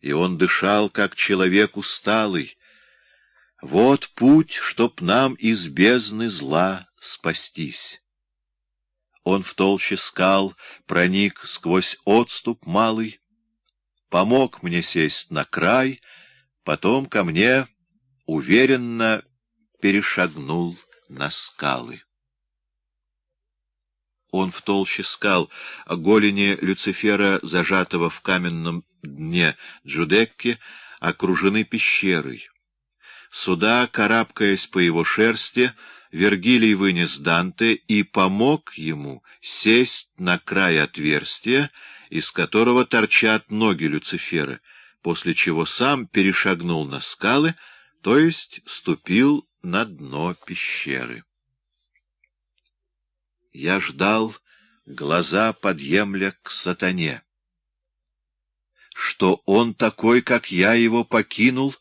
и он дышал, как человек усталый. Вот путь, чтоб нам из бездны зла спастись. Он в толще скал проник сквозь отступ малый, помог мне сесть на край, потом ко мне уверенно перешагнул на скалы. Он в толще скал, голени Люцифера, зажатого в каменном дне Джудекки, окружены пещерой. Сюда, карабкаясь по его шерсти, Вергилий вынес Данте и помог ему сесть на край отверстия, из которого торчат ноги Люцифера, после чего сам перешагнул на скалы, то есть ступил на дно пещеры. Я ждал, глаза подъемля к сатане. Что он такой, как я его покинул,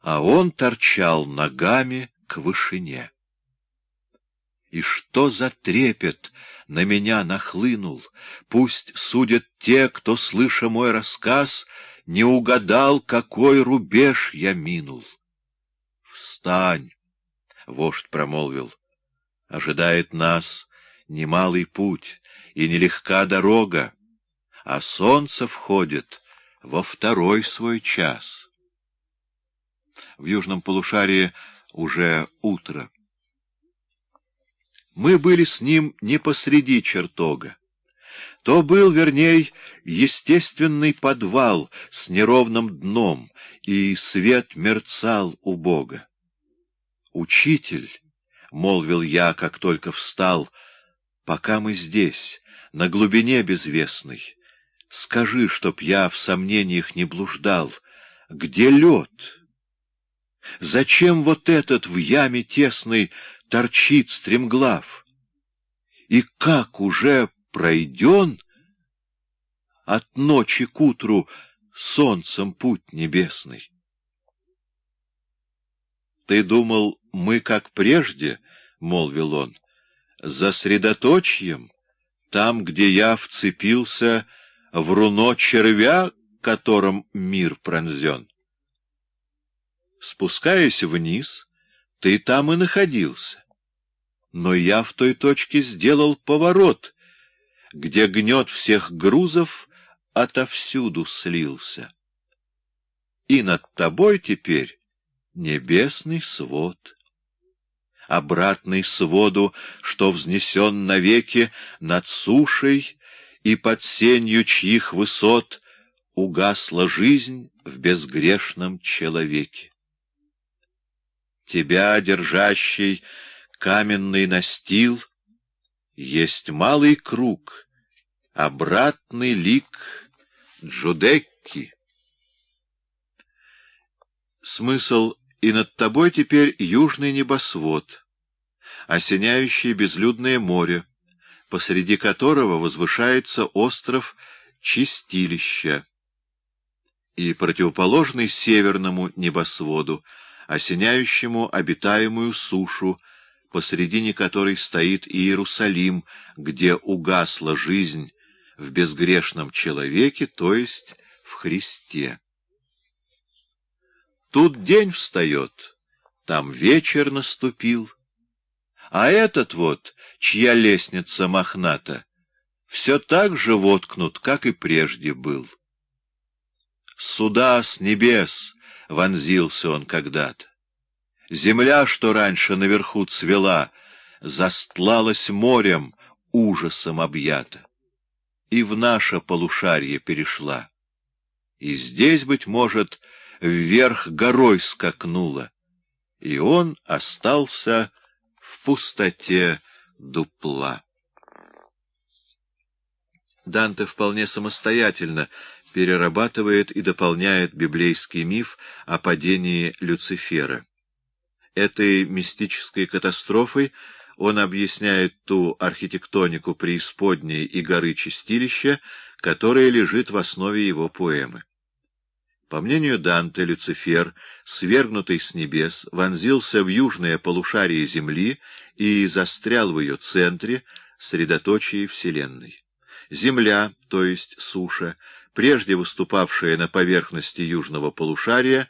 а он торчал ногами к вышине. И что за трепет на меня нахлынул? Пусть судят те, кто, слыша мой рассказ, не угадал, какой рубеж я минул. «Встань!» — вождь промолвил — Ожидает нас немалый путь и нелегка дорога, а солнце входит во второй свой час. В южном полушарии уже утро. Мы были с ним не посреди чертога. То был, верней, естественный подвал с неровным дном, и свет мерцал у Бога. Учитель — молвил я, как только встал, — пока мы здесь, на глубине безвестной. Скажи, чтоб я в сомнениях не блуждал, где лед? Зачем вот этот в яме тесной торчит стремглав? И как уже пройден от ночи к утру солнцем путь небесный? Ты думал, мы, как прежде, — молвил он, — за средоточием, там, где я вцепился в руно червя, которым мир пронзен. Спускаясь вниз, ты там и находился. Но я в той точке сделал поворот, где гнет всех грузов отовсюду слился. И над тобой теперь небесный свод. Обратный своду, что взнесен навеки над сушей и под сенью чьих высот угасла жизнь в безгрешном человеке. Тебя, держащий каменный настил, есть малый круг, обратный лик Джудекки. Смысл и над тобой теперь южный небосвод, осеняющий безлюдное море, посреди которого возвышается остров Чистилища, и противоположный северному небосводу, осеняющему обитаемую сушу, посредине которой стоит Иерусалим, где угасла жизнь в безгрешном человеке, то есть в Христе. Тут день встает, там вечер наступил. А этот вот, чья лестница мохната, все так же воткнут, как и прежде был. Суда с небес вонзился он когда-то. Земля, что раньше наверху цвела, застлалась морем, ужасом объята, и в наше полушарие перешла. И здесь, быть может, — вверх горой скакнула, и он остался в пустоте дупла. Данте вполне самостоятельно перерабатывает и дополняет библейский миф о падении Люцифера. Этой мистической катастрофой он объясняет ту архитектонику преисподней и горы Чистилища, которая лежит в основе его поэмы. По мнению Данте, Люцифер, свергнутый с небес, вонзился в южное полушарие Земли и застрял в ее центре, средоточии Вселенной. Земля, то есть суша, прежде выступавшая на поверхности южного полушария,